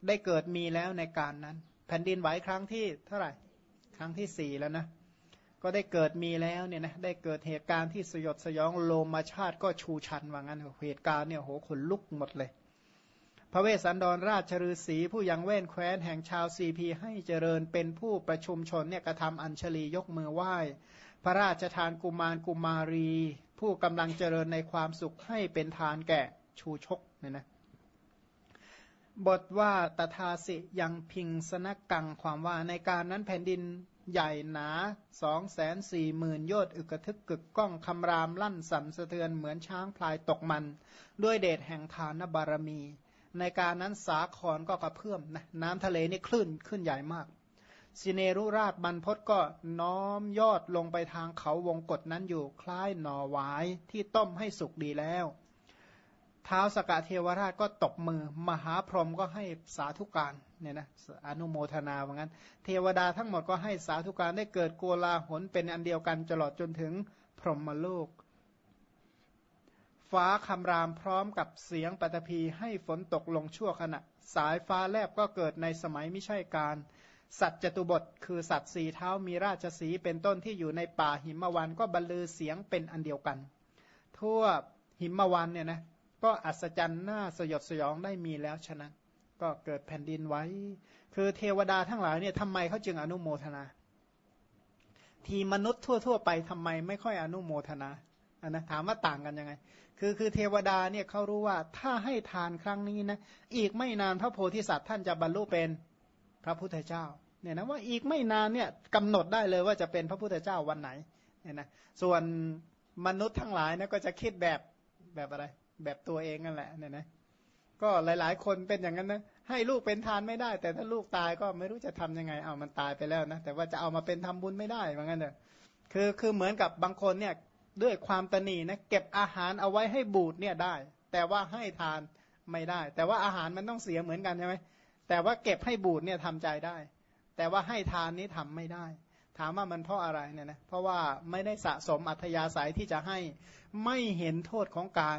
ได้เกิดมีแล้วในการนั้น แผ่นดินไหวครั้งที่เท่าไหร่ ครั้งที่สี่แล้วนะก็ได้เกิดมีแล้วเนี่ยนะได้เกิดเหตุการณ์ที่สยดสยองโลมาชาติก็ชูชันว่างั้นเหตุการณ์เนี่ยโหขนลุกหมดเลย พระเวสสันดรราชฤาษีผู้ยังเว้นแคว้นแห่งชาวซีพีให้เจริญเป็นผู้ประชุมชนเนี่ยกระทำอัญชลียกมือไหว้ พระราชทานกุมารกุมารี ผู้กำลังเจริญในความสุขให้เป็นทานแก่ชูชกเนี่ยนะบทว่าตถาสิยังพิงสนกังความว่าในการนั้นแผ่นดินใหญ่หนาสองแสนสี่หมื่นโยชน์อึกทึกกึกก้องคำรามลั่นสั่นสะเทือนเหมือนช้างพลายตกมัน ด้วยเดชแห่งทานบารมี ในการนั้นสาครก็กระเพื่อมนะน้ำทะเลนี่คลื่นขึ้นใหญ่มากสิเนรุราชบรรพศก็น้อมยอดลงไปทางเขาวงกฏนั้นอยู่คล้ายหน่อหวายที่ต้มให้สุกดีแล้วเท้าสกะเทวราชก็ตบมือ มหาพรหมก็ให้สาธุการเนี่ยนะอนุโมทนาว่างั้น เทวดาทั้งหมดก็ให้สาธุการได้เกิดโกลาหลเป็นอันเดียวกันตลอดจนถึงพรหมโลก ฟ้าคำรามพร้อมกับเสียงปฐพีให้ฝนตกลงชั่วขณะ สายฟ้าแลบก็เกิดในสมัยไม่ใช่การ สัตว์จตุบทคือสัตว์สีเท้ามีราชสีเป็นต้นที่อยู่ในป่าหิมวันก็บรรลือเสียงเป็นอันเดียวกัน ทั่วหิมวันเนี่ยนะก็อัศจรรย์น้าสยดสยองได้มีแล้วฉะนั้น ก็เกิดแผ่นดินไว้ คือเทวดาทั้งหลายเนี่ยทำไมเขาจึงอนุโมทนา ทีมนุษย์ทั่ว ๆ ไปทำไมไม่ค่อยอนุโมทนาอันนะถามว่าต่างกันยังไง คือคือเทวดาเนี่ยเขารู้ว่าถ้าให้ทานครั้งนี้นะอีกไม่นานพระโพธิสัตว์ท่านจะบรรลุเป็นพระพุทธเจ้าเนี่ยนะว่าอีกไม่นานเนี่ยกำหนดได้เลยว่าจะเป็นพระพุทธเจ้าวันไหนเนี่ยนะส่วนมนุษย์ทั้งหลายนะก็จะคิดแบบแบบอะไร แบบตัวเองนั่นแหละเนี่ยนะก็หลายๆ คนเป็นอย่างนั้นนะให้ลูกเป็นทานไม่ได้ แต่ถ้าลูกตายก็ไม่รู้จะทํำยังไงเอามันตายไปแล้วนะแต่ว่าจะเอามาเป็นทำบุญไม่ได้เหมือนกันเนอะคือคือเหมือนกับบางคนเนี่ย ด้วยความตนีนะเก็บอาหารเอาไว้ให้บูดเนี่ยได้ แต่ว่าให้ทานไม่ได้ แต่ว่าอาหารมันต้องเสียเหมือนกันใช่ไหมแต่ว่าเก็บให้บูดเนี่ยทำใจได้ แต่ว่าให้ทานนี้ทำไม่ได้ ถามว่ามันเพราะอะไรเนี่ยนะเพราะว่าไม่ได้สะสมอัธยาศัยที่จะให้ไม่เห็นโทษของการ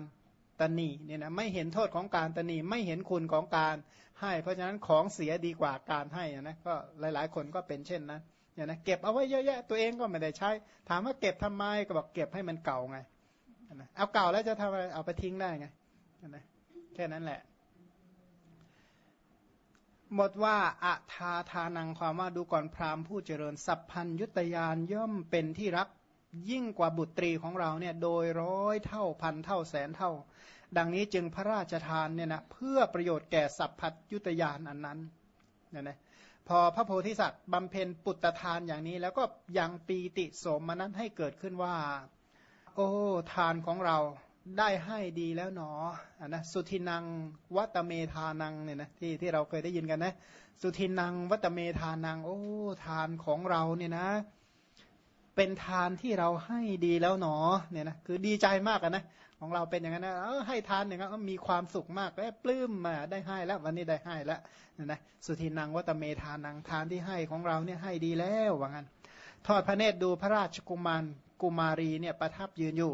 ตนีเนี่ยนะไม่เห็นโทษของการตนีไม่เห็นคุณของการให้ เพราะฉะนั้นของเสียดีกว่าการให้นะก็หลายๆ คนก็เป็นเช่นนั้น เนี่ยนะเก็บเอาไว้เยอะแยะตัวเองก็ไม่ได้ใช้ ถามว่าเก็บทำไมก็บอกเก็บให้มันเก่าไงนะเอาเก่าแล้วจะทำอะไรเอาไปทิ้งได้ไงนะแค่นั้นแหละ หมดว่าอาทาทานังความว่าดูก่อนพราหมณ์ผู้เจริญ สัพพัญยุตยานย่อมเป็นที่รักยิ่งกว่าบุตรีของเราเนี่ยโดยร้อยเท่าพันเท่าแสนเท่า ดังนี้จึงพระราชทานเนี่ยนะเพื่อประโยชน์แก่สัพพัญยุตยานอันนั้นเนี่ยนะ พอพระโพธิสัตว์บำเพ็ญปุตตทานอย่างนี้ แล้วก็ยังปีติโสมนั้นให้เกิดขึ้นว่า โอ้ทานของเราได้ให้ดีแล้วหนออนนะสุทินังวัตเมธานังเนี่ยนะที่ที่เราเคยได้ยินกันนะ สุทินังวัตเมธานัง โอ้ทานของเราเนี่ยนะ เป็นทานที่เราให้ดีแล้วหนอเนี่ยนะคือดีใจมากนะ ของเราเป็นอย่างนั้นนะเออให้ทานอย่างนั้นมีความสุขมากแอบปลื้มมาได้ให้แล้ววันนี้ได้ให้แล้วนะนะสุทินังวัตเมทานังทานที่ให้ของเราเนี่ยให้ดีแล้วว่างั้น ทอดพระเนตรดูพระราชกุมารกุมารีเนี่ยประทับยืนอยู่